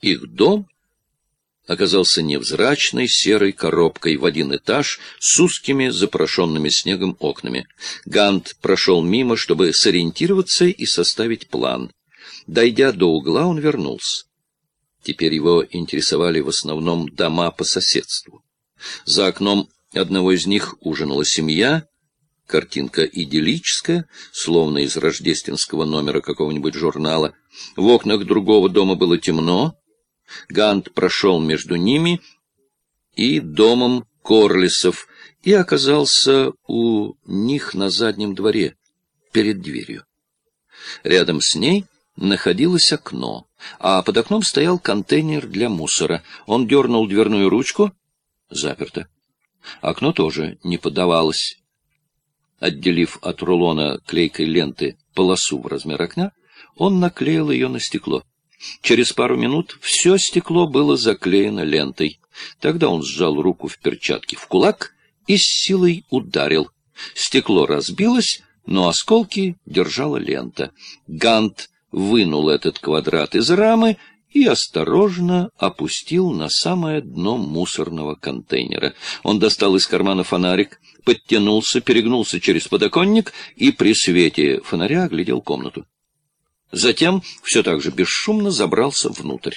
Их дом оказался невзрачной серой коробкой в один этаж с узкими запрошенными снегом окнами. Гант прошел мимо, чтобы сориентироваться и составить план. Дойдя до угла, он вернулся. Теперь его интересовали в основном дома по соседству. За окном одного из них ужинала семья, картинка идиллическая, словно из рождественского номера какого-нибудь журнала. В окнах другого дома было темно, Гант прошел между ними и домом Корлисов и оказался у них на заднем дворе, перед дверью. Рядом с ней находилось окно, а под окном стоял контейнер для мусора. Он дернул дверную ручку. Заперто. Окно тоже не поддавалось. Отделив от рулона клейкой ленты полосу в размер окна, он наклеил ее на стекло. Через пару минут все стекло было заклеено лентой. Тогда он сжал руку в перчатке в кулак и с силой ударил. Стекло разбилось, но осколки держала лента. Гант вынул этот квадрат из рамы и осторожно опустил на самое дно мусорного контейнера. Он достал из кармана фонарик, подтянулся, перегнулся через подоконник и при свете фонаря оглядел комнату. Затем все так же бесшумно забрался внутрь.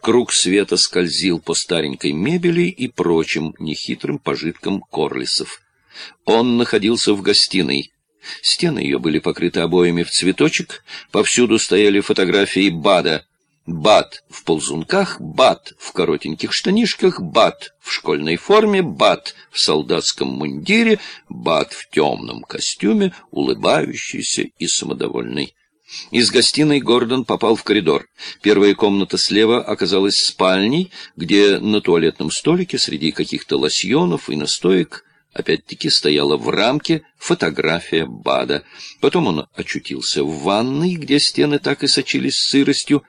Круг света скользил по старенькой мебели и прочим нехитрым пожиткам Корлисов. Он находился в гостиной. Стены ее были покрыты обоями в цветочек, повсюду стояли фотографии Бада. Бад в ползунках, Бад в коротеньких штанишках, Бад в школьной форме, Бад в солдатском мундире, Бад в темном костюме, улыбающийся и самодовольный. Из гостиной Гордон попал в коридор. Первая комната слева оказалась спальней, где на туалетном столике среди каких-то лосьонов и настоек опять-таки стояла в рамке фотография Бада. Потом он очутился в ванной, где стены так и сочились сыростью.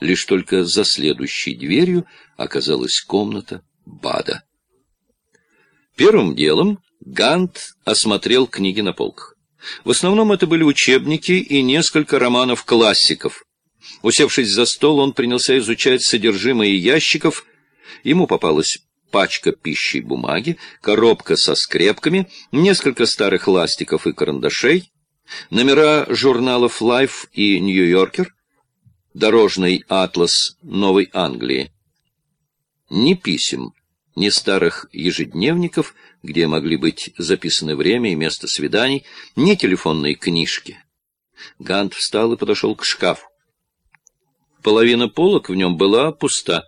Лишь только за следующей дверью оказалась комната Бада. Первым делом Гант осмотрел книги на полках. В основном это были учебники и несколько романов классиков. Усевшись за стол, он принялся изучать содержимое ящиков. Ему попалась пачка пищи и бумаги, коробка со скрепками, несколько старых ластиков и карандашей, номера журналов Life и Нью-Йоркер, дорожный атлас Новой Англии. Ни писем, ни старых ежедневников — где могли быть записаны время и место свиданий, ни телефонные книжки. Гант встал и подошел к шкафу. Половина полок в нем была пуста.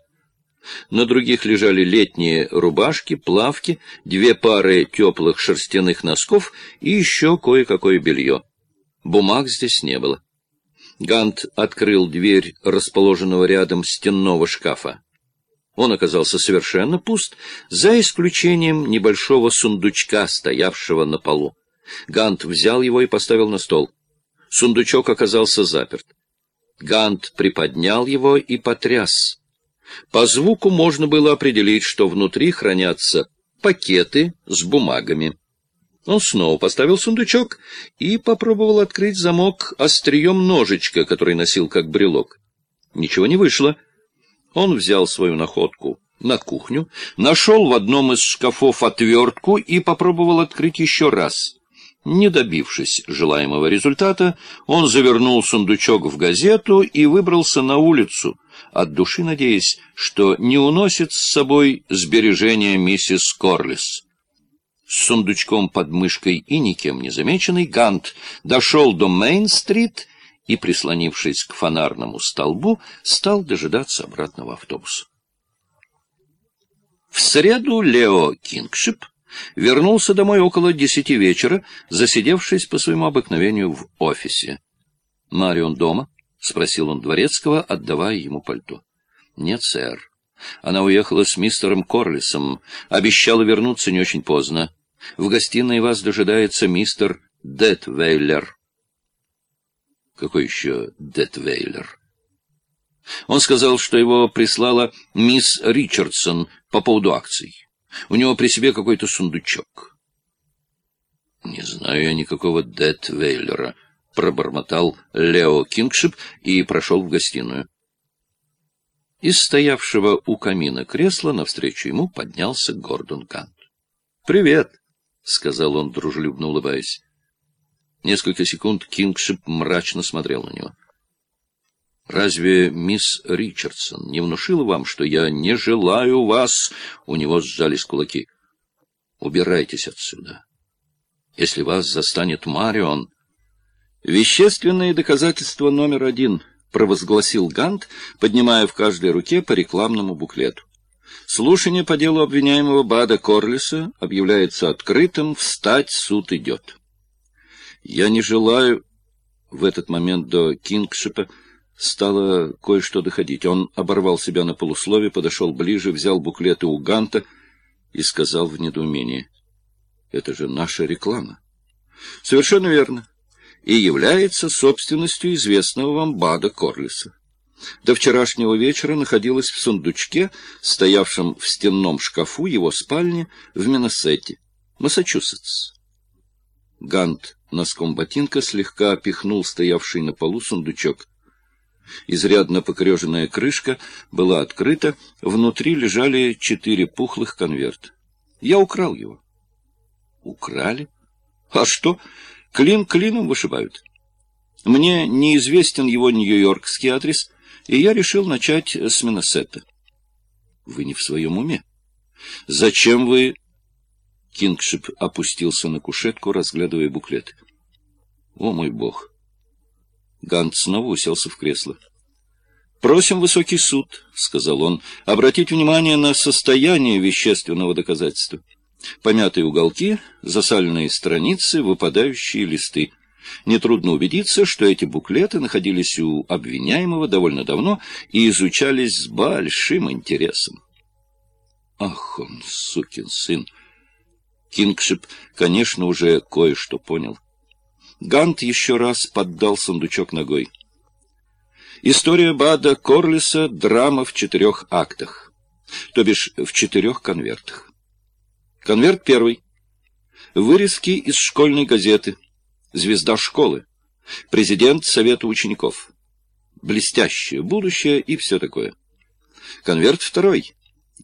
На других лежали летние рубашки, плавки, две пары теплых шерстяных носков и еще кое-какое белье. Бумаг здесь не было. Гант открыл дверь расположенного рядом стенного шкафа. Он оказался совершенно пуст, за исключением небольшого сундучка, стоявшего на полу. Гант взял его и поставил на стол. Сундучок оказался заперт. Гант приподнял его и потряс. По звуку можно было определить, что внутри хранятся пакеты с бумагами. Он снова поставил сундучок и попробовал открыть замок острием ножичка, который носил как брелок. Ничего не вышло. Он взял свою находку на кухню, нашел в одном из шкафов отвертку и попробовал открыть еще раз. Не добившись желаемого результата, он завернул сундучок в газету и выбрался на улицу, от души надеясь, что не уносит с собой сбережения миссис Корлис. С сундучком под мышкой и никем не замеченный Гант дошел до Мейн-стрит и, прислонившись к фонарному столбу, стал дожидаться обратного автобуса. В среду Лео Кингшип вернулся домой около десяти вечера, засидевшись по своему обыкновению в офисе. «Марион дома?» — спросил он дворецкого, отдавая ему пальто. «Нет, сэр. Она уехала с мистером Корлисом, обещала вернуться не очень поздно. В гостиной вас дожидается мистер Детвейлер». Какой еще Детвейлер? Он сказал, что его прислала мисс Ричардсон по поводу акций. У него при себе какой-то сундучок. Не знаю я никакого Детвейлера, пробормотал Лео Кингшип и прошел в гостиную. Из стоявшего у камина кресла навстречу ему поднялся Гордон Гант. «Привет!» — сказал он, дружелюбно улыбаясь. Несколько секунд Кингшип мрачно смотрел на него. «Разве мисс Ричардсон не внушила вам, что я не желаю вас?» У него сжались кулаки. «Убирайтесь отсюда. Если вас застанет Марион...» «Вещественные доказательства номер один», — провозгласил Гант, поднимая в каждой руке по рекламному буклету. Слушание по делу обвиняемого Бада Корлиса объявляется открытым, встать суд идет. Я не желаю... В этот момент до Кингшипа стало кое-что доходить. Он оборвал себя на полуслове, подошел ближе, взял буклеты у Ганта и сказал в недоумении. Это же наша реклама. Совершенно верно. И является собственностью известного вам Бада Корлиса. До вчерашнего вечера находилась в сундучке, стоявшем в стенном шкафу его спальни в Миннесете, Массачусетс. Гант носком ботинка слегка опихнул стоявший на полу сундучок. Изрядно покореженная крышка была открыта, внутри лежали четыре пухлых конверта. Я украл его. Украли? А что? Клин клином вышибают. Мне неизвестен его нью-йоркский адрес, и я решил начать с Миннесета. Вы не в своем уме. Зачем вы... Кингшип опустился на кушетку, разглядывая буклет. О, мой бог! Гант снова уселся в кресло. «Просим высокий суд», — сказал он, — «обратить внимание на состояние вещественного доказательства. Помятые уголки, засаленные страницы, выпадающие листы. Нетрудно убедиться, что эти буклеты находились у обвиняемого довольно давно и изучались с большим интересом. Ах он, сукин сын! Кингшип, конечно, уже кое-что понял. Гант еще раз поддал сундучок ногой. История Бада Корлиса — драма в четырех актах, то бишь в четырех конвертах. Конверт первый. Вырезки из школьной газеты. Звезда школы. Президент Совета учеников. Блестящее будущее и все такое. Конверт второй.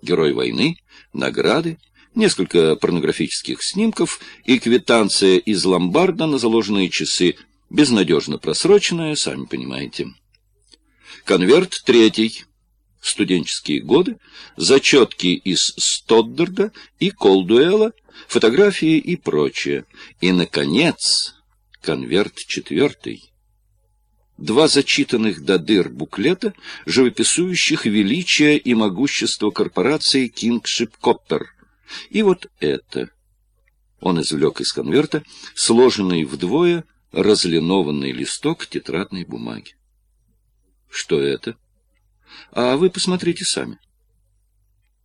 Герой войны. Награды несколько порнографических снимков и квитанция из ломбарда на заложенные часы, безнадежно просроченная, сами понимаете. Конверт третий. Студенческие годы, зачетки из Стоддарда и Колдуэла, фотографии и прочее. И, наконец, конверт четвертый. Два зачитанных до дыр буклета, живописующих величие и могущество корпорации Кингшип Коппер, и вот это. Он извлек из конверта сложенный вдвое разлинованный листок тетрадной бумаги. Что это? А вы посмотрите сами.